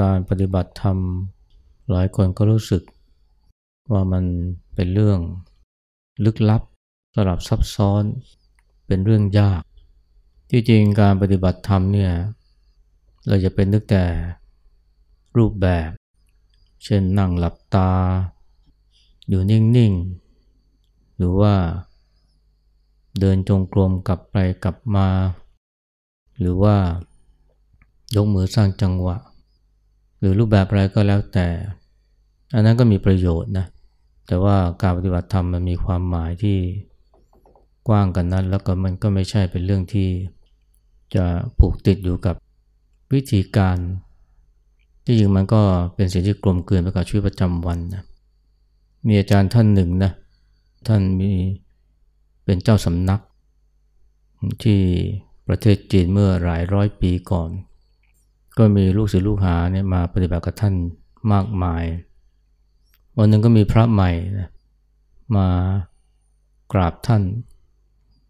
การปฏิบัติธรรม หลายคนก็รู้สึก ว่ามันเป็นเรื่องลึกลับสลับซับซ้อนเป็นเรื่องยาก ที่จริงการปฏิบัติธรรมเนี่ยเราจะเป็นนึกแต่รูปแบบ เช่นนั่งหลับตา อยู่นิ่ง ๆ หรือว่าเดินจงกรมกลับไปกลับมา หรือว่ายกมือสร้างจังหวะ หรือรูปแบบอะไรก็แล้วแต่ อันนั้นก็มีประโยชน์นะแต่ว่าการปฏิบัติธรรมมันมีความหมายที่กว้างกันนั้น แล้วก็มันก็ไม่ใช่เป็นเรื่องที่จะผูกติดอยู่กับวิธีการที่จริงมันก็เป็นสิ่งที่กลมเกลื่อนไปกับชีวิตประจำวันนะมีอาจารย์ท่านหนึ่งนะท่านมีเป็นเจ้าสำนักที่ประเทศจีนเมื่อหลายร้อยปีก่อน ก็มีลูกศิษย์ลูกหาเนี่ยมาปฏิบัติกับท่านมากมาย วันหนึ่งก็มีพระใหม่นะมากราบท่าน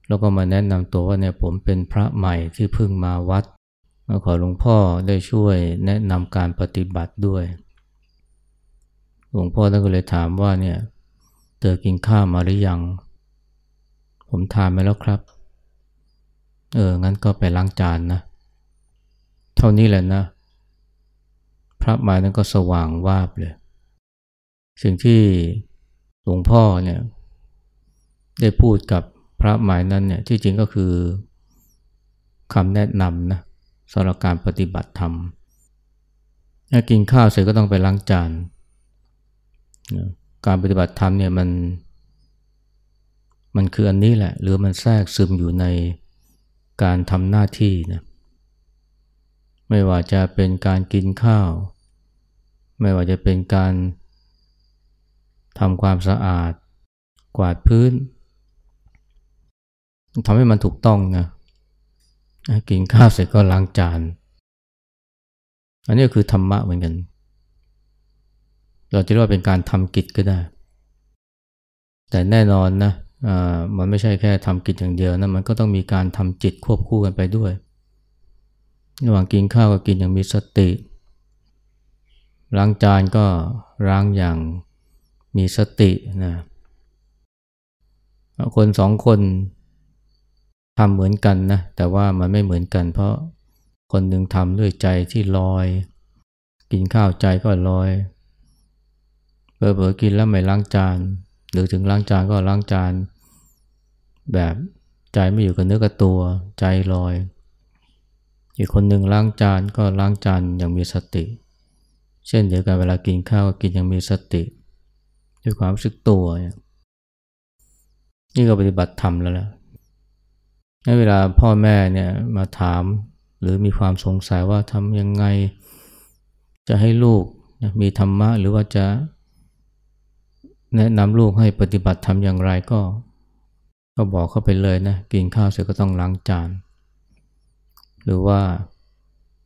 แล้วก็มาแนะนำตัวว่าเนี่ยผมเป็นพระใหม่ที่เพิ่งมาวัดมาขอหลวงพ่อได้ช่วยแนะนำการปฏิบัติด้วย หลวงพ่อท่านก็เลยถามว่าเนี่ยเธอกินข้าวมาหรือยัง ผมทานไปแล้วครับ เออ งั้นก็ไปล้างจานนะ เท่านี้แหละนะ พระมานั้นก็สว่างวาบเลย สิ่งที่หลวงพ่อเนี่ยได้พูดกับพระหมายนั้นเนี่ยที่จริงก็คือคำแนะนำนะสำหรับการปฏิบัติธรรมถ้ากินข้าวเสร็จก็ต้องไปล้างจานการปฏิบัติธรรมเนี่ยมันมันคืออันนี้แหละ หรือมันแทรกซึมอยู่ในการทำหน้าที่นะ ไม่ว่าจะเป็นการกินข้าว ไม่ว่าจะเป็นการทำความสะอาด กวาดพื้นทำให้มันถูกต้องนะกินข้าวเสร็จก็ล้างจาน อันนี้คือธรรมะเหมือนกัน เราจะเรียกว่าเป็นการทำกิจก็ได้ แต่แน่นอนนะมันไม่ใช่แค่ทำกิจอย่างเดียวนะ มันก็ต้องมีการทำจิตควบคู่กันไปด้วย ระหว่างกินข้าวก็กินอย่างมีสติ ล้างจานก็ล้างอย่างมีสตินะคนสองคนทำเหมือนกันนะ แต่ว่ามันไม่เหมือนกัน เพราะคนหนึ่งทำด้วยใจที่ลอย กินข้าวใจก็ลอยเผลอๆกินแล้วไม่ล้างจาน หรือถึงล้างจานก็ล้างจาน แบบใจไม่อยู่กับเนื้อกับตัวใจลอย อีกคนหนึ่งล้างจานก็ล้างจานอย่างมีสติ เช่นเดียวกันเวลากินข้าวก็กินอย่างมีสติ ด้วยความรู้สึกตัว นี่ก็ปฏิบัติธรรมแล้วแหละในเวลาพ่อแม่เนี่ยมาถามหรือมีความสงสัยว่าทำยังไง จะให้ลูกมีธรรมะหรือว่าจะแนะนำลูกให้ปฏิบัติทำอย่างไรก็ ก็บอกเขาไปเลยนะ กินข้าวเสร็จก็ต้องล้างจาน หรือว่า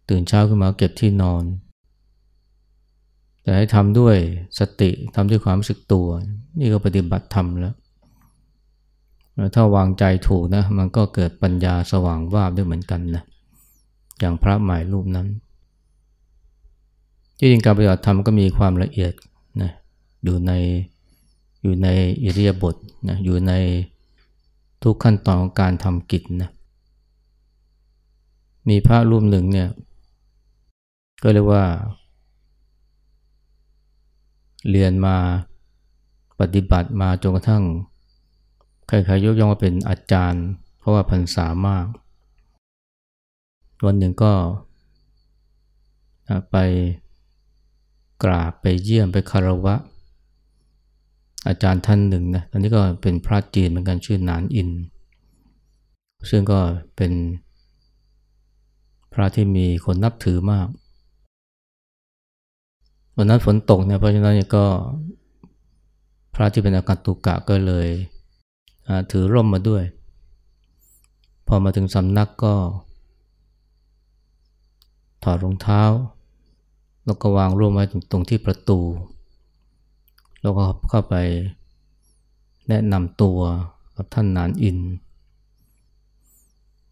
ตื่นเช้าขึ้นมาเก็บที่นอน แต่ให้ทำด้วยสติทำด้วยความรู้สึกตัว นี่ก็ปฏิบัติธรรมแล้ว ถ้าวางใจถูกนะ มันก็เกิดปัญญาสว่างวาบด้วยเหมือนกันนะอย่างพระหมายรูปนั้นที่จริงการปฏิบัติธรรมก็มีความละเอียดนะอยู่ในอยู่ในอิริยาบถนะอยู่ในทุกขั้นตอนของการทำกิจนะ มีพระรูปหนึ่งเนี่ย ก็เรียกว่า เรียนมาปฏิบัติมาจนกระทั่งใครๆยกย่องว่าเป็นอาจารย์ เพราะว่าพรรษามาก วันหนึ่งก็ไปกราบไปเยี่ยมไปคารวะ อาจารย์ท่านหนึ่งนะอันนี้ก็เป็นพระจีนเหมือนกันชื่อนานอิน ซึ่งก็เป็น พระที่มีคนนับถือมาก วันนั้นฝนตกเนี่ยเพราะฉะนั้นก็ พระที่เป็นอาการตุกะก็เลยถือร่มมาด้วย พอมาถึงสำนักก็ ถอดรองเท้า แล้วก็วางร่มไว้ตรงที่ประตู แล้วก็เข้าไปแนะนำตัวกับท่านนานอิน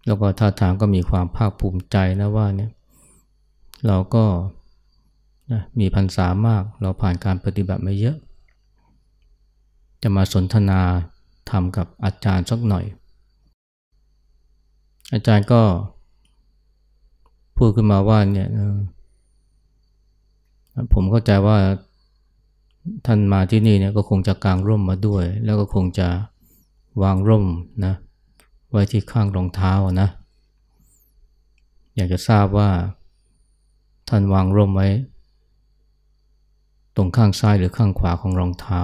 แล้วก็ท่าทางก็มีความภาคภูมิใจนะว่าเนี่ยเราก็นะมีพรรษามาก เราผ่านการปฏิบัติมาเยอะ จะมาสนทนาทำกับอาจารย์สักหน่อย อาจารย์ก็พูดขึ้นมาว่าเนี่ยผมเข้าใจว่าท่านมาที่นี่เนี่ยก็คงจะกางร่มมาด้วย แล้วก็คงจะวางร่มนะ ไว้ที่ข้างรองเท้านะ อยากจะทราบว่าท่านวางร่มไว้ ตรงข้างซ้ายหรือข้างขวาของรองเท้า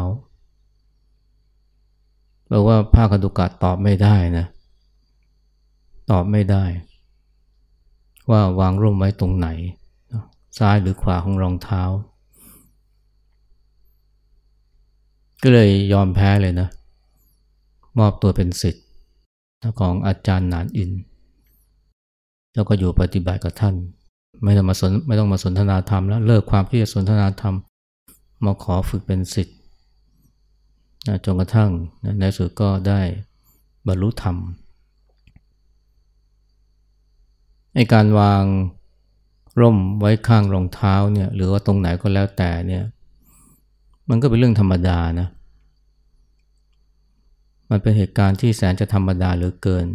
แปลว่าภาคดุกะตอบไม่ได้นะ ตอบไม่ได้ ว่าวางร่มไว้ตรงไหน ซ้ายหรือขวาของรองเท้า ก็เลยยอมแพ้เลยนะ มอบตัวเป็นสิทธิ์ ของอาจารย์นานอิน แล้วก็อยู่ปฏิบัติกับท่าน ไม่ต้องมาสนไม่ต้องมาสนทนาธรรมแล้วเลิกความที่จะสนทนาธรรม มาขอฝึกเป็นสิทธิ์จนกระทั่งในสุดก็ได้บรรลุธรรมในการวางร่มไว้ข้างรองเท้าเนี่ยหรือว่าตรงไหนก็แล้วแต่เนี่ยมันก็เป็นเรื่องธรรมดานะ มันเป็นเหตุการณ์ที่แสนจะธรรมดาเหลือเกิน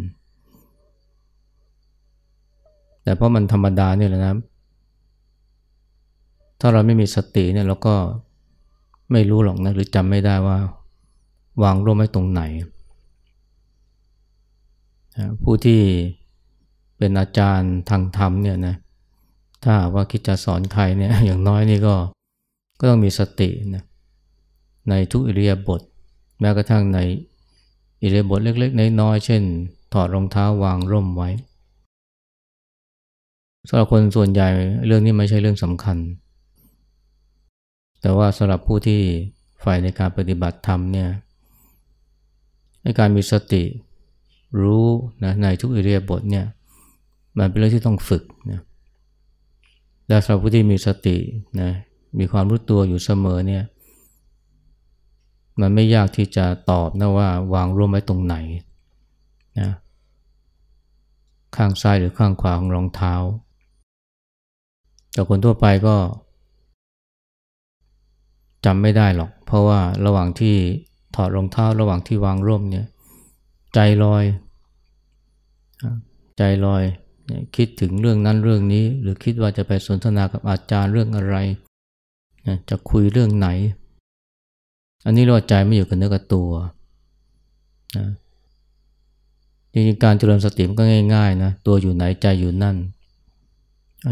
แต่เพราะมันธรรมดาเนี่ยแหละนะ ถ้าเราไม่มีสติเนี่ยเราก็ไม่รู้หรอกนะหรือจำไม่ได้ว่า วางร่มไว้ตรงไหน ผู้ที่เป็นอาจารย์ทางธรรมเนี่ยนะถ้าว่าคิดจะสอนใครเนี่ยอย่างน้อยนี่ก็ก็ต้องมีสตินะในทุกอิริยาบถแม้กระทั่งใน อิริยบถเล็กๆ น้อยๆ เช่น ถอดรองเท้าวางร่มไว้สำหรับคนส่วนใหญ่เรื่องนี้ไม่ใช่เรื่องสำคัญ แต่ว่าสำหรับผู้ที่ฝ่ายในการปฏิบัติธรรมเนี่ยในการมีสติรู้นะในทุกอิริยบถเนี่ยมันเป็นเรื่องที่ต้องฝึกนะและสำหรับผู้ที่มีสตินะมีความรู้ตัวอยู่เสมอเนี่ย มันไม่ยากที่จะตอบนะว่าวางร่วมไว้ตรงไหนนะข้างซ้ายหรือข้างขวาของรองเท้า แต่คนทั่วไปก็จำไม่ได้หรอก เพราะว่าระหว่างที่ถอดรองเท้าระหว่างที่วางร่มเนี่ยใจลอย ใจลอยคิดถึงเรื่องนั้นเรื่องนี้ หรือคิดว่าจะไปสนทนากับอาจารย์เรื่องอะไร จะคุยเรื่องไหน อันนี้เราใจไม่อยู่กับเนื้อกับตัวนะจริงๆการเจริญสติมันก็ง่ายๆนะตัวอยู่ไหนใจอยู่นั่น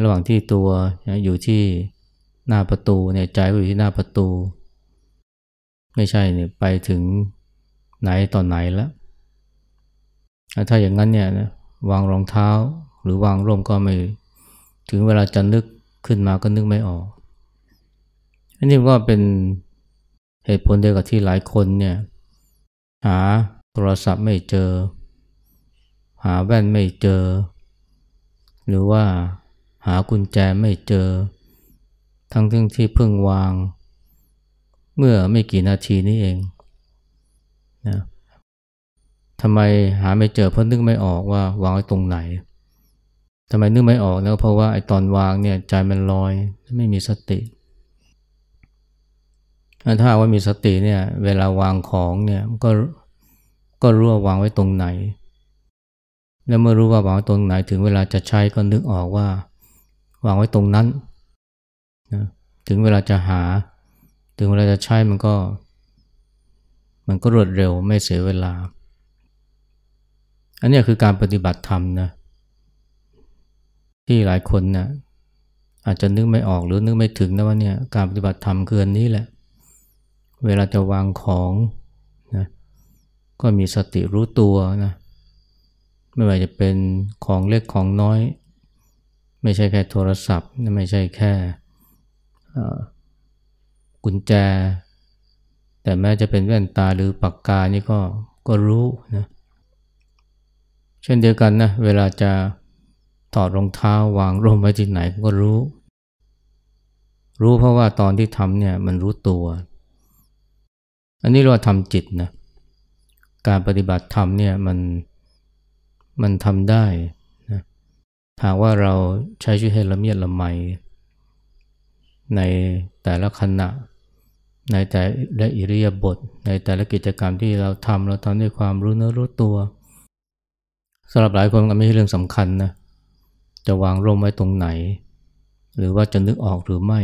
ระหว่างที่ตัวอยู่ที่หน้าประตูเนี่ยใจก็อยู่ที่หน้าประตู ไม่ใช่เนี่ยไปถึงไหนตอนไหนแล้วถ้าอย่างนั้นเนี่ยนะวางรองเท้าหรือวางร่มก็ไม่ถึงเวลาจะนึกขึ้นมาก็นึกไม่ออกอันนี้ก็เป็น เหตุผลเดียวกับที่หลายคนเนี่ยหาโทรศัพท์ไม่เจอ หาแว่นไม่เจอ หรือว่าหากุญแจไม่เจอ ทั้งที่ที่เพิ่งวาง เมื่อไม่กี่นาทีนี้เองนะทำไมหาไม่เจอเพราะนึกไม่ออกว่าวางไว้ตรงไหนทำไมนึกไม่ออกแล้วเพราะว่าไอ้ตอนวางเนี่ยใจมันลอยไม่มีสติ ถ้าว่ามีสติเนี่ยเวลาวางของเนี่ยก็ก็รู้ว่าวางไว้ตรงไหน แล้วเมื่อรู้ว่าวางไว้ตรงไหนถึงเวลาจะใช้ก็นึกออกว่า วางไว้ตรงนั้นนะถึงเวลาจะหา ถึงเวลาจะใช้มันก็ มันก็รวดเร็วไม่เสียเวลา อันนี้คือการปฏิบัติธรรมนะที่หลายคนนะอาจจะนึกไม่ออกหรือนึกไม่ถึงนะว่าเนี่ยการปฏิบัติธรรมคืออันนี้แหละ เวลาจะวางของนะก็มีสติรู้ตัวนะไม่ว่าจะเป็นของเล็กของน้อย ไม่ใช่แค่โทรศัพท์ ไม่ใช่แค่กุญแจ แต่แม้จะเป็นแว่นตาหรือปากกานี่ก็ก็รู้นะเช่นเดียวกันนะเวลาจะถอดรองเท้าวางร่มไว้ที่ไหนก็รู้ รู้เพราะว่าตอนที่ทำเนี่ยมันรู้ตัว อันนี้เราทำจิตนะการปฏิบัติธรรมเนี่ยมันมันทำได้นะหากว่าเราใช้ชีวิตให้ละเมียดละไมในแต่ละขณะ ในแต่ละอิริยาบถในแต่ละกิจกรรมที่เราทำเราทำด้วยความรู้เนื้อรู้ตัวสำหรับหลายคนก็ไม่ใช่เรื่องสำคัญนะจะวางร่มไว้ตรงไหน หรือว่าจะนึกออกหรือไม่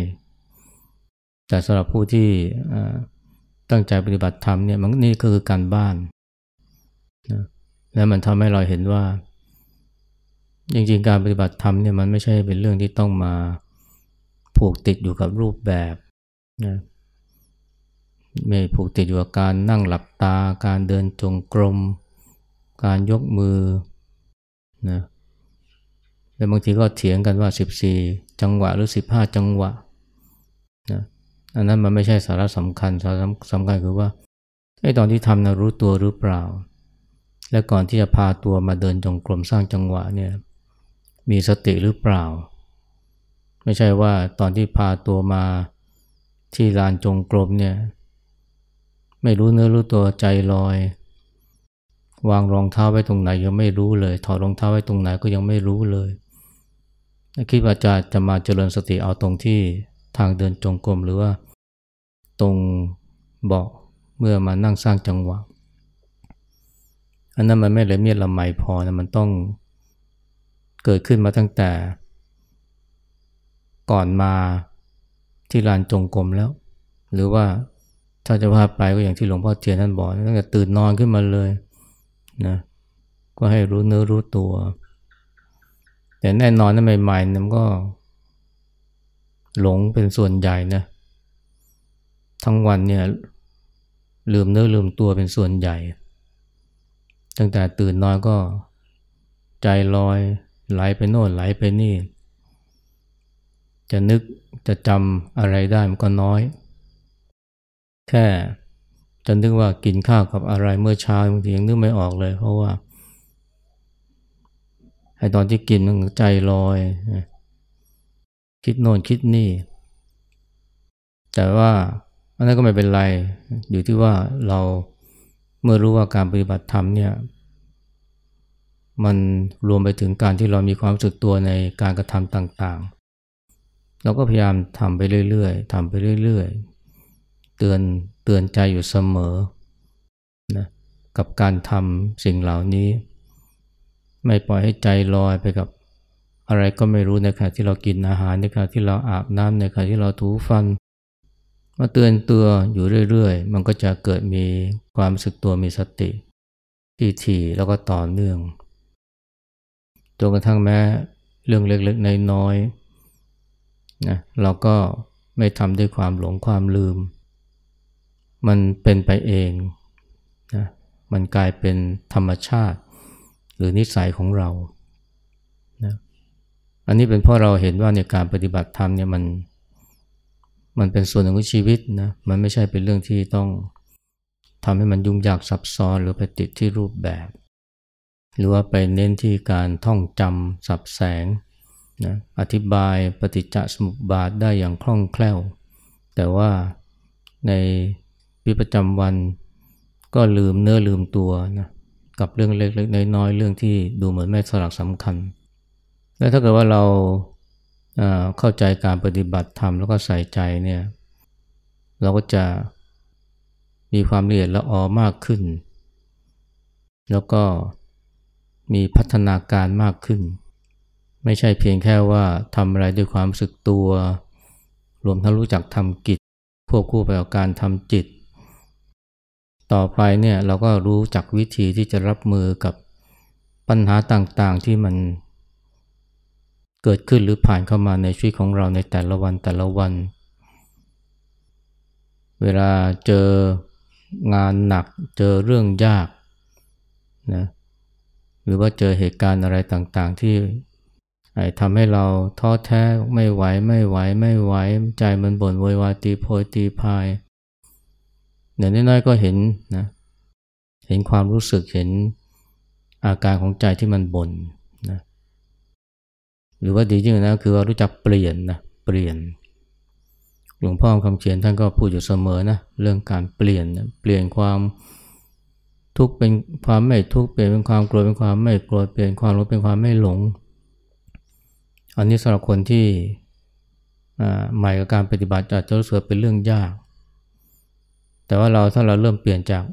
แต่สำหรับผู้ที่ ตั้งใจปฏิบัติธรรมเนี่ยมันนี่ก็คือการบ้านนะและมันทำให้เราเห็นว่า จริงๆ การปฏิบัติธรรมเนี่ยมันไม่ใช่เป็นเรื่องที่ต้องมาผูกติดอยู่กับรูปแบบนะไม่ผูกติดอยู่กับการนั่งหลับตา การเดินจงกรม การยกมือนะแต่บางทีก็เถียงกันว่า 14 จังหวะหรือ 15 จังหวะ อันนั้นมันไม่ใช่สาระสำคัญสาระสำคัญคือว่าไอ้ตอนที่ทำนะรู้ตัวหรือเปล่า และก่อนที่จะพาตัวมาเดินจงกรมสร้างจังหวะเนี่ยมีสติหรือเปล่า ไม่ใช่ว่าตอนที่พาตัวมาที่ลานจงกรมเนี่ยไม่รู้เนื้อรู้ตัวใจลอย วางรองเท้าไว้ตรงไหนยังไม่รู้เลย ถอดรองเท้าไว้ตรงไหนก็ยังไม่รู้เลยคิดว่าจะจะมาเจริญสติเอาตรงที่ทางเดินจงกรมหรือว่า ตรงเบาะเมื่อมานั่งสร้างจังหวะ อันนั้นมันไม่เลยเมียละไมพอนะมันต้องเกิดขึ้นมาตั้งแต่ ก่อนมาที่ลานจงกรมแล้ว หรือว่าถ้าจะพาไปก็อย่างที่หลวงพ่อเทียนท่านบอกตั้งแต่ตื่นนอนขึ้นมาเลยนะก็ให้รู้เนื้อรู้ตัว แต่แน่นอนนะใหม่ๆมันก็หลงเป็นส่วนใหญ่นะ ทั้งวันเนี่ยลืมเนื้อลืมตัวเป็นส่วนใหญ่ ตั้งแต่ตื่นนอนก็ใจลอยไหลไปโน่นไหลไปนี่ จะนึกจะจำอะไรได้มันก็น้อย แค่จะนึกว่ากินข้าวกับอะไรเมื่อเช้าบางทียังนึกไม่ออกเลย เพราะว่าไอ้ตอนที่กินมันใจลอย คิดโน่นคิดนี่ แต่ว่า อันนั้นก็ไม่เป็นไร อยู่ที่ว่าเราเมื่อรู้ว่าการปฏิบัติธรรมเนี่ย มันรวมไปถึงการที่เรามีความสึกตัวในการกระทำต่างๆ เราก็พยายามทำไปเรื่อยๆทำไปเรื่อยๆ เตือนเตือนใจอยู่เสมอนะกับการทำสิ่งเหล่านี้ ไม่ปล่อยให้ใจลอยไปกับอะไรก็ไม่รู้ในขณะที่เรากินอาหารในขณะที่เราอาบน้ำในขณะที่เราถูฟัน มาเตือนตัวอยู่เรื่อยๆ มันก็จะเกิดมีความรู้สึกตัวมีสติ ที่ถี่แล้วก็ต่อเนื่องจนกระทั่งแม้เรื่องเล็กๆน้อยๆนะเราก็ไม่ทำด้วยความหลงความลืม มันเป็นไปเองนะมันกลายเป็นธรรมชาติ หรือนิสัยของเรานะอันนี้เป็นเพราะเราเห็นว่าในการปฏิบัติธรรมเนี่ยมัน มันเป็นส่วนหนึ่งของชีวิตนะ มันไม่ใช่เป็นเรื่องที่ต้องทำให้มันยุ่งยากซับซ้อนหรือไปติดที่รูปแบบ หรือว่าไปเน้นที่การท่องจำสับแสงนะอธิบายปฏิจจสมุปบาทได้อย่างคล่องแคล่ว แต่ว่าในวิประจำวันก็ลืมเนื้อลืมตัวนะกับเรื่องเล็กๆน้อยๆเรื่องที่ดูเหมือนไม่สลักสำคัญ และถ้าเกิดว่าเรา เข้าใจการปฏิบัติธรรมแล้วก็ใส่ใจเนี่ยเราก็จะมีความละเอียดละออมากขึ้น แล้วก็มีพัฒนาการมากขึ้น ไม่ใช่เพียงแค่ว่าทำอะไรด้วยความสึกตัว รวมทั้งรู้จักทำกิจควบคู่ไปกับการทำจิต ต่อไปเนี่ยเราก็รู้จักวิธีที่จะรับมือกับปัญหาต่างๆที่มัน เกิดขึ้นหรือผ่านเข้ามาในชีวิตของเราในแต่ละวันแต่ละวัน เวลาเจองานหนักเจอเรื่องยากนะหรือว่าเจอเหตุการณ์อะไรต่างๆ ที่ทำให้เราท้อแท้ไม่ไหวไม่ไหวไม่ไหวใจมันบ่นโวยวายตีโพยตีพายอย่างน้อยๆก็เห็นนะเห็นความรู้สึกเห็นอาการของใจที่มันบน่น หรือว่าดีจริงนะคือว่ารู้จักเปลี่ยนนะเปลี่ยน หลวงพ่อคำเขียนท่านก็พูดอยู่เสมอนะเรื่องการเปลี่ยนนะเปลี่ยนความทุกข์เป็นความไม่ทุกข์เปลี่ยนเป็นความโกรธเป็นความไม่โกรธเปลี่ยนความหลงเป็นความไม่หลง อันนี้สำหรับคนที่ใหม่กับการปฏิบัติอาจจะรู้สึกเป็นเรื่องยาก แต่ว่าเราถ้าเราเริ่มเปลี่ยนจาก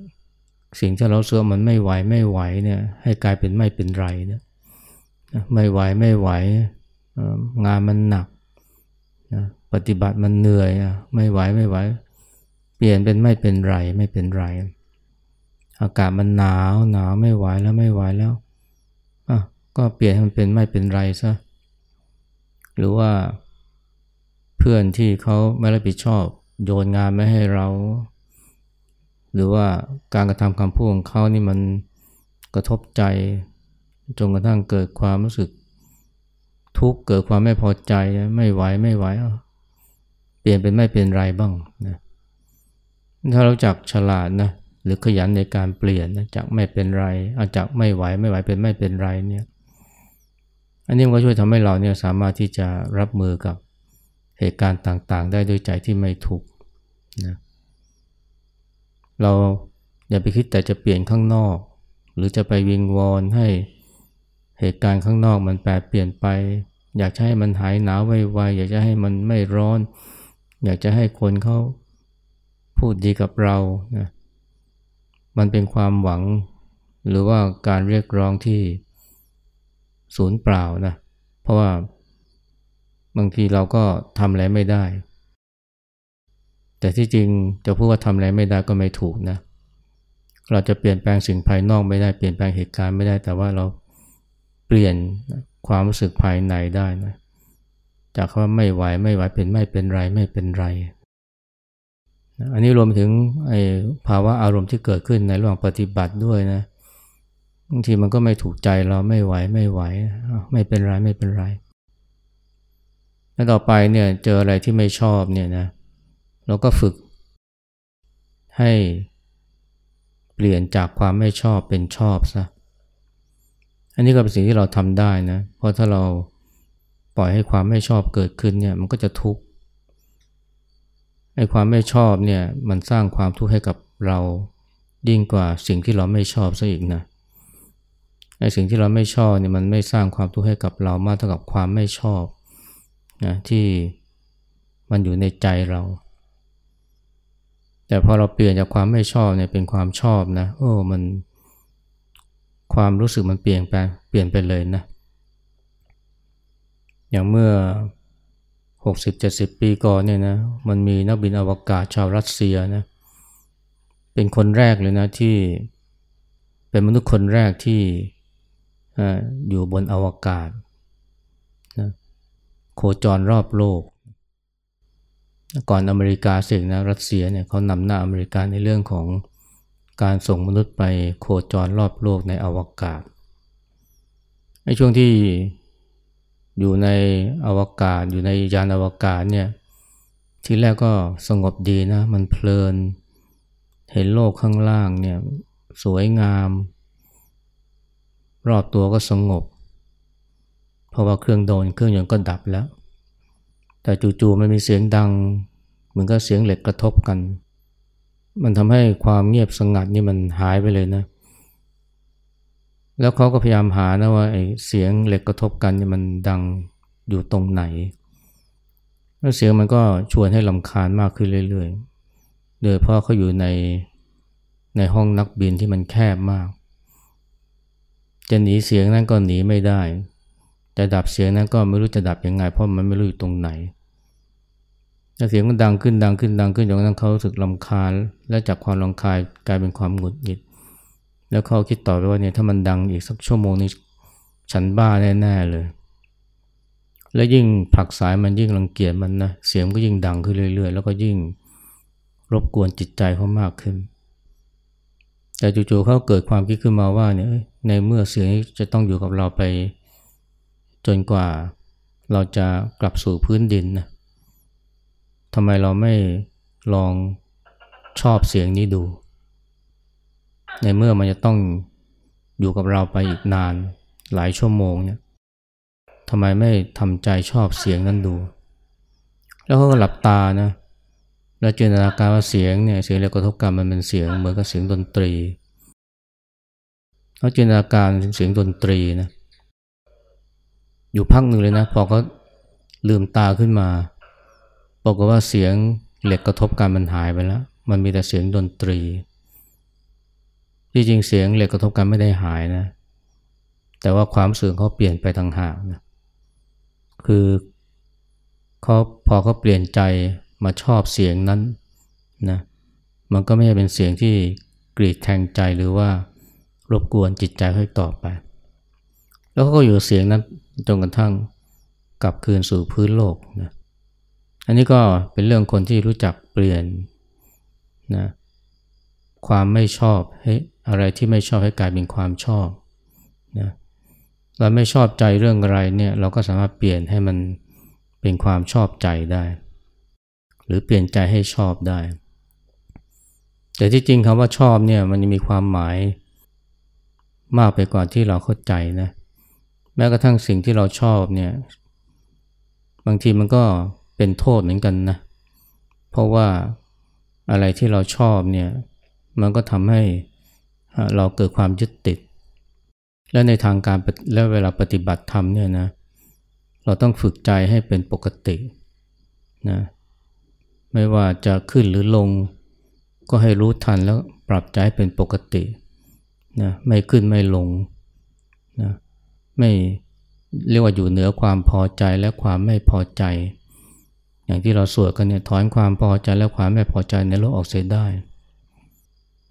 สิ่งที่เราเสื่อมันไม่ไหวไม่ไหวเนี่ยให้กลายเป็นไม่เป็นไรเนี่ยไม่ไหวไม่ไหว งานมันหนักนะปฏิบัติมันเหนื่อยไม่ไหวไม่ไหว เปลี่ยนเป็นไม่เป็นไรไม่เป็นไร อากาศมันหนาวหนาวไม่ไหวแล้วไม่ไหวแล้วอะก็เปลี่ยนให้มันเป็นไม่เป็นไรซะหรือว่าเพื่อนที่เขาไม่รับผิดชอบ โยนงานไม่ให้เรา หรือว่าการกระทำคำพูดของเขานี่มันกระทบใจจนกระทั่งเกิดความรู้สึก ทุกข์เกิดความไม่พอใจไม่ไหวไม่ไหวเปลี่ยนเป็นไม่เป็นไรบ้างนะถ้าเราจักฉลาดนะหรือขยันในการเปลี่ยนนะจากไม่เป็นไรอาจากไม่ไหวไม่ไหวเป็นไม่เป็นไรเนี่ยอันนี้มันก็ช่วยทำให้เราเนี่ยสามารถที่จะรับมือกับเหตุการณ์ต่างๆ ได้ด้วยใจที่ไม่ทุกข์นะเราอย่าไปคิดแต่จะเปลี่ยนข้างนอก หรือจะไปวิงวอนให้ เหตุการณ์ข้างนอกมันแปรเปลี่ยนไป อยากให้มันหายหนาวไวๆอยากจะให้มันไม่ร้อน อยากจะให้คนเขาพูดดีกับเรานะมันเป็นความหวัง หรือว่าการเรียกร้องที่ศูนย์เปล่านะเพราะว่าบางทีเราก็ทำอะไรไม่ได้ แต่ที่จริงจะพูดว่าทำอะไรไม่ได้ก็ไม่ถูกนะ เราจะเปลี่ยนแปลงสิ่งภายนอกไม่ได้เปลี่ยนแปลงเหตุการณ์ไม่ได้ แต่ว่าเรา ลี่ยนความรู้สึกภายในได้นะจากคำว่าไม่ไหวไม่ไหวเป็นไม่เป็นไรไม่เป็นไร อันนี้รวมถึงไอ้ภาวะอารมณ์ที่เกิดขึ้นในระหว่างปฏิบัติด้วยนะบางทีมันก็ไม่ถูกใจเราไม่ไหวไม่ไหวไม่เป็นไรไม่เป็นไรแล้วต่อไปเนี่ยเจออะไรที่ไม่ชอบเนี่ยนะเราก็ฝึกให้เปลี่ยนจากความไม่ชอบเป็นชอบซะ อันนี้ก็เป็นสิ่งที่เราทำได้นะ เพราะถ้าเราปล่อยให้ความไม่ชอบเกิดขึ้นเนี่ยมันก็จะทุกข์ไอ้ความไม่ชอบเนี่ยมันสร้างความทุกข์ให้กับเรายิ่งกว่าสิ่งที่เราไม่ชอบซะอีกนะไอ้สิ่งที่เราไม่ชอบเนี่ยมันไม่สร้างความทุกข์ให้กับเรามากเท่ากับความไม่ชอบนะที่มันอยู่ในใจเรา แต่พอเราเปลี่ยนจากความไม่ชอบเนี่ยเป็นความชอบนะโอ้มัน ความรู้สึกมันเปลี่ยนไปเปลี่ยนไปเลยนะ อย่างเมื่อ 60-70 ปีก่อนเนี่ยนะมันมีนักบินอวกาศชาวรัสเซียนะเป็นคนแรกเลยนะที่เป็นมนุษย์คนแรกที่อยู่บนอวกาศโคจรรอบโลก ก่อนอเมริกาเสกนะรัสเซียเนี่ยเขานำหน้าอเมริกาในเรื่องของ การส่งมนุษย์ไปโคจรรอบโลกในอวกาศในช่วงที่อยู่ในอวกาศอยู่ในยานอวกาศเนี่ยทีแรกก็สงบดีนะ มันเพลิน เห็นโลกข้างล่างเนี่ยสวยงาม รอบตัวก็สงบ เพราะว่าเครื่องโดนเครื่องยนต์ก็ดับแล้ว แต่จู่ๆมันมีเสียงดัง เหมือนกับเสียงเหล็กกระทบกัน มันทำให้ความเงียบสงัดนี่มันหายไปเลยนะ แล้วเขาก็พยายามหานะว่าไอ้เสียงเหล็กกระทบกันนี่มันดังอยู่ตรงไหน แล้วเสียงมันก็ชวนให้ลำคาญมากขึ้นเรื่อยๆ โดยเพราะเขาอยู่ในในห้องนักบินที่มันแคบมาก จะหนีเสียงนั้นก็หนีไม่ได้จะดับเสียงนั้นก็ไม่รู้จะดับยังไง เพราะมันไม่รู้อยู่ตรงไหน เสียงมันดังขึ้นดังขึ้นดังขึ้นจนกระทั่งเขาสึกลำคาญ และจากความลำคาญกลายเป็นความหงุดหงิด แล้วเขาคิดต่อไปว่าเนี่ยถ้ามันดังอีกสักชั่วโมงนี้ฉันบ้าแน่ๆเลย และยิ่งผักสายมันยิ่งรังเกียจมันนะเสียงก็ยิ่งดังขึ้นเรื่อย ๆ แล้วก็ยิ่งรบกวนจิตใจเขามากขึ้น แต่จู่ๆเขาเกิดความคิดขึ้นมาว่าเนี่ยในเมื่อเสียงจะต้องอยู่กับเราไป จนกว่าเราจะกลับสู่พื้นดินนะ ทำไมเราไม่ลองชอบเสียงนี้ดู ในเมื่อมันจะต้องอยู่กับเราไปอีกนานหลายชั่วโมงเนี่ยทำไมไม่ทำใจชอบเสียงนั้นดู แล้วเขาก็หลับตานะแล้วจินตนาการว่าเสียงเนี่ยเสียงเรียกกระทบกันมันเป็นเสียงเหมือนกับเสียงดนตรีเขาจินตนาการเสียงดนตรีนะอยู่พักหนึ่งเลยนะ พอเขาลืมตาขึ้นมา บอกว่าเสียงเหล็กกระทบกันมันหายไปแล้ว มันมีแต่เสียงดนตรี ที่จริงเสียงเหล็กกระทบกันไม่ได้หายนะ แต่ว่าความสื่อเขาเปลี่ยนไปต่างหากนะ คือเขาพอเขาเปลี่ยนใจมาชอบเสียงนั้นนะ มันก็ไม่ใช่เป็นเสียงที่กรีดแทงใจหรือว่ารบกวนจิตใจให้ต่อไป แล้วเขาก็อยู่เสียงนั้นจนกระทั่งกลับคืนสู่พื้นโลกนะ อันนี้ก็เป็นเรื่องคนที่รู้จักเปลี่ยนนะความไม่ชอบให้อะไรที่ไม่ชอบให้กลายเป็นความชอบนะเราไม่ชอบใจเรื่องอะไรเนี่ยเราก็สามารถเปลี่ยนให้มันเป็นความชอบใจได้ หรือเปลี่ยนใจให้ชอบได้ แต่ที่จริงคำว่าชอบเนี่ยมันมีความหมายมากไปกว่าที่เราเข้าใจนะแม้กระทั่งสิ่งที่เราชอบเนี่ยบางทีมันก็ เป็นโทษเหมือนกันนะ เพราะว่าอะไรที่เราชอบเนี่ย มันก็ทำให้เราเกิดความยึดติด และในทางการและเวลาปฏิบัติธรรมเนี่ยนะ เราต้องฝึกใจให้เป็นปกตินะ ไม่ว่าจะขึ้นหรือลง ก็ให้รู้ทันแล้วปรับใจเป็นปกตินะไม่ขึ้นไม่ลงนะไม่เรียกว่าอยู่เหนือความพอใจและความไม่พอใจ อย่างที่เราสวดกันเนี่ยถอนความพอใจและความไม่พอใจในโลกออกเสียได้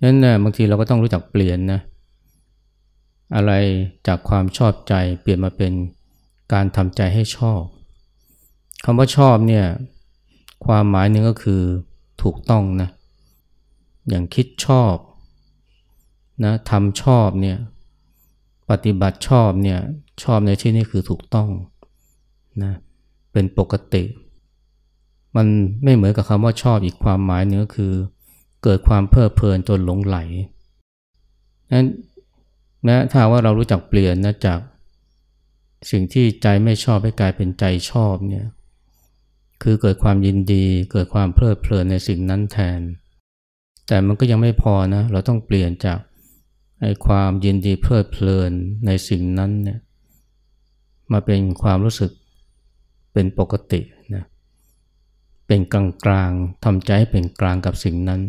นั้นนะบางทีเราก็ต้องรู้จักเปลี่ยนนะอะไรจากความชอบใจเปลี่ยนมาเป็นการทำใจให้ชอบคำว่าชอบเนี่ยความหมายหนึ่งก็คือถูกต้องนะอย่างคิดชอบนะทำชอบเนี่ยปฏิบัติชอบเนี่ยชอบในที่นี้คือถูกต้องนะเป็นปกติ มันไม่เหมือนกับคำว่าชอบอีกความหมายนึงก็คือ เกิดความเพลิดเพลินจนหลงไหลนั้นนะถ้าว่าเรารู้จักเปลี่ยนนะจาก สิ่งที่ใจไม่ชอบให้กลายเป็นใจชอบเนี่ยคือเกิดความยินดีเกิดความเพลิดเพลินในสิ่งนั้นแทน แต่มันก็ยังไม่พอนะเราต้องเปลี่ยนจากไอ้ความยินดีเพลิดเพลินในสิ่งนั้นเนี่ยมาเป็นความรู้สึกเป็นปกตินะ เป็นกลางกลางทำใจให้เป็นกลางกับสิ่งนั้น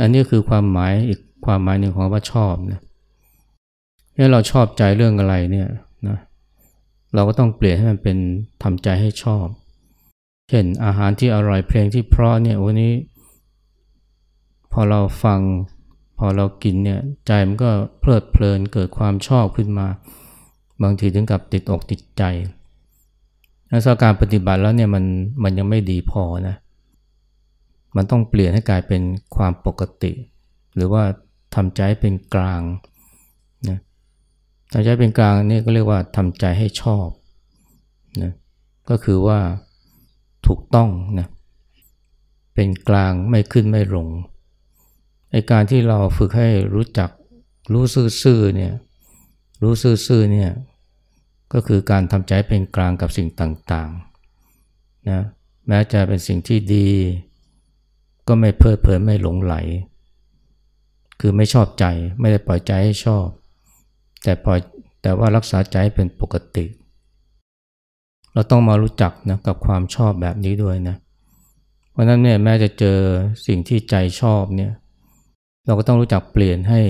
อันนี้คือความหมายอีกความหมายหนึ่งของว่าชอบนะถ้าเราชอบใจเรื่องอะไรเนี่ยนะเราก็ต้องเปลี่ยนให้มันเป็นทำใจให้ชอบ เช่นอาหารที่อร่อยเพลงที่เพราะเนี่ยวันนี้ พอเราฟัง พอเรากินเนี่ยใจมันก็เพลิดเพลินเกิดความชอบขึ้นมา บางทีถึงกับติดอกติดใจ แล้วการปฏิบัติแล้วเนี่ยมันมันยังไม่ดีพอนะ มันต้องเปลี่ยนให้กลายเป็นความปกติ หรือว่าทำใจเป็นกลางนะทำใจเป็นกลางนี่ก็เรียกว่าทำใจให้ชอบนะก็คือว่าถูกต้องนะเป็นกลางไม่ขึ้นไม่ลงไอการที่เราฝึกให้รู้จักรู้ซื่อๆเนี่ยรู้ซื่อๆเนี่ย ก็คือการทำใจเป็นกลางกับสิ่งต่างๆนะแม้จะเป็นสิ่งที่ดี ก็ไม่เพลิดเพลินไม่หลงไหล คือไม่ชอบใจไม่ได้ปล่อยใจให้ชอบ แต่ปล่อยแต่ว่ารักษาใจเป็นปกติ เราต้องมารู้จักนะกับความชอบแบบนี้ด้วยนะเพราะนั้นเนี่ยแม้จะเจอสิ่งที่ใจชอบเนี่ยเราก็ต้องรู้จักเปลี่ยนให้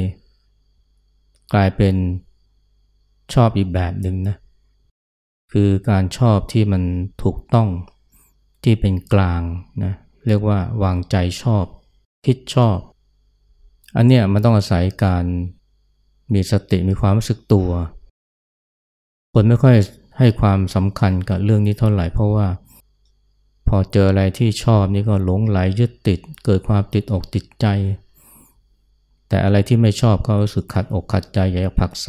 กลายเป็นชอบอีกแบบหนึ่งนะ คือการชอบที่มันถูกต้องที่เป็นกลางนะเรียกว่าวางใจชอบ คิดชอบ อันเนี้ยมันต้องอาศัยการมีสติมีความรู้สึกตัวคนไม่ค่อยให้ความสำคัญกับเรื่องนี้เท่าไหร่เพราะว่า พอเจออะไรที่ชอบนี่ก็หลงไหลยึดติด เกิดความติดอกติดใจ แต่อะไรที่ไม่ชอบก็รู้สึกขัดอกขัดใจอยากผักใส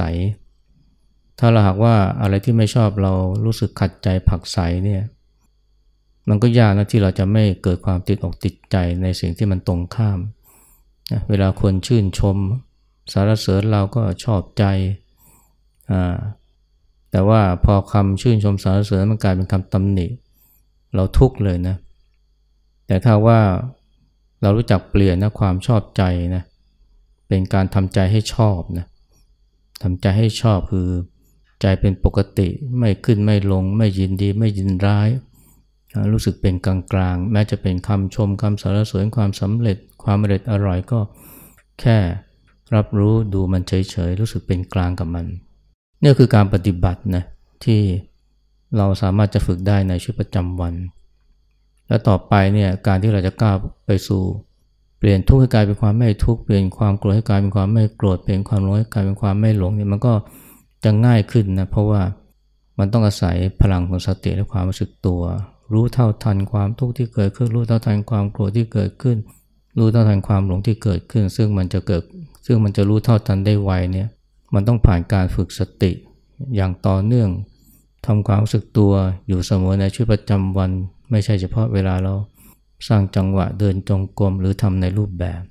ถ้าเราหากว่าอะไรที่ไม่ชอบเรารู้สึกขัดใจผักใสเนี่ยมันก็ยากนะที่เราจะไม่เกิดความติดอกติดใจในสิ่งที่มันตรงข้ามนะเวลาคนชื่นชม สารเสริญเราก็ชอบใจอ่าแต่ว่าพอคำชื่นชมสารเสริญมันกลายเป็นคำตำหนิ เราทุกข์เลยนะ แต่ถ้าว่าเรารู้จักเปลี่ยนนะความชอบใจนะเป็นการทำใจให้ชอบนะทำใจให้ชอบคือ ใจเป็นปกติไม่ขึ้นไม่ลง ไม่ยินดีไม่ยินร้าย รู้สึกเป็นกลางๆ แม้จะเป็นคำชมคำสรรเสริญความสำเร็จความอร่อยอร่อยก็แค่รับรู้ดูมันเฉยๆ รู้สึกเป็นกลางกับมันนี่คือการปฏิบัตินะที่เราสามารถจะฝึกได้ในชีวิตประจำวัน และต่อไปเนี่ยการที่เราจะก้าวไปสู่ เปลี่ยนทุกข์ให้กลายเป็นความไม่ทุกข์เปลี่ยนความโกรธให้กลายเป็นความไม่โกรธเปลี่ยนความหลงให้กลายเป็นความไม่หลงเนี่ยมันก็ จะง่ายขึ้นนะเพราะว่ามันต้องอาศัยพลังของสติและความรู้สึกตัว รู้เท่าทันความทุกข์ที่เกิดขึ้น รู้เท่าทันความโกรธที่เกิดขึ้น รู้เท่าทันความหลงที่เกิดขึ้น ซึ่งมันจะเกิด ซึ่งมันจะรู้เท่าทันได้ไวเนี่ยมันต้องผ่านการฝึกสติอย่างต่อเนื่องทำความรู้สึกตัวอยู่เสมอในชีวิตประจำวัน ไม่ใช่เฉพาะเวลาเราสร้างจังหวะเดินจงกรมหรือทำในรูปแบบ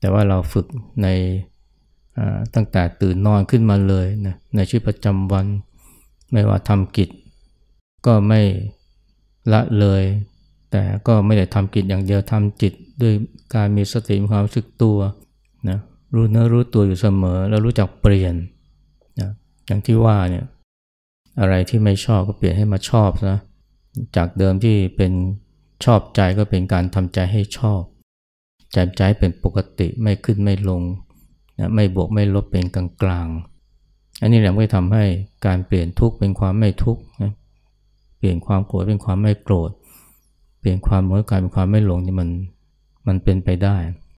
แต่ว่าเราฝึกใน ตั้งแต่ตื่นนอนขึ้นมาเลยนะในชีวิตประจำวัน ไม่ว่าทำกิจ ก็ไม่ละเลย แต่ก็ไม่ได้ทำกิจอย่างเดียวทำจิต ด้วยการมีสติมีความรู้สึกตัวนะรู้เนื้อรู้ตัวอยู่เสมอ แล้วรู้จักเปลี่ยนนะอย่างที่ว่าเนี่ยอะไรที่ไม่ชอบก็เปลี่ยนให้มาชอบนะจากเดิมที่เป็นชอบใจก็เป็นการทำใจให้ชอบใจใจเป็นปกติไม่ขึ้นไม่ลง นะไม่บวกไม่ลบเป็นกลางกลางอันนี้แหละไม่ทำให้การเปลี่ยนทุกข์เป็นความไม่ทุกข์นะเปลี่ยนความโกรธเป็นความไม่โกรธ เปลี่ยนความหลงกลายเป็นความไม่หลงนี่มันมันเป็นไปได้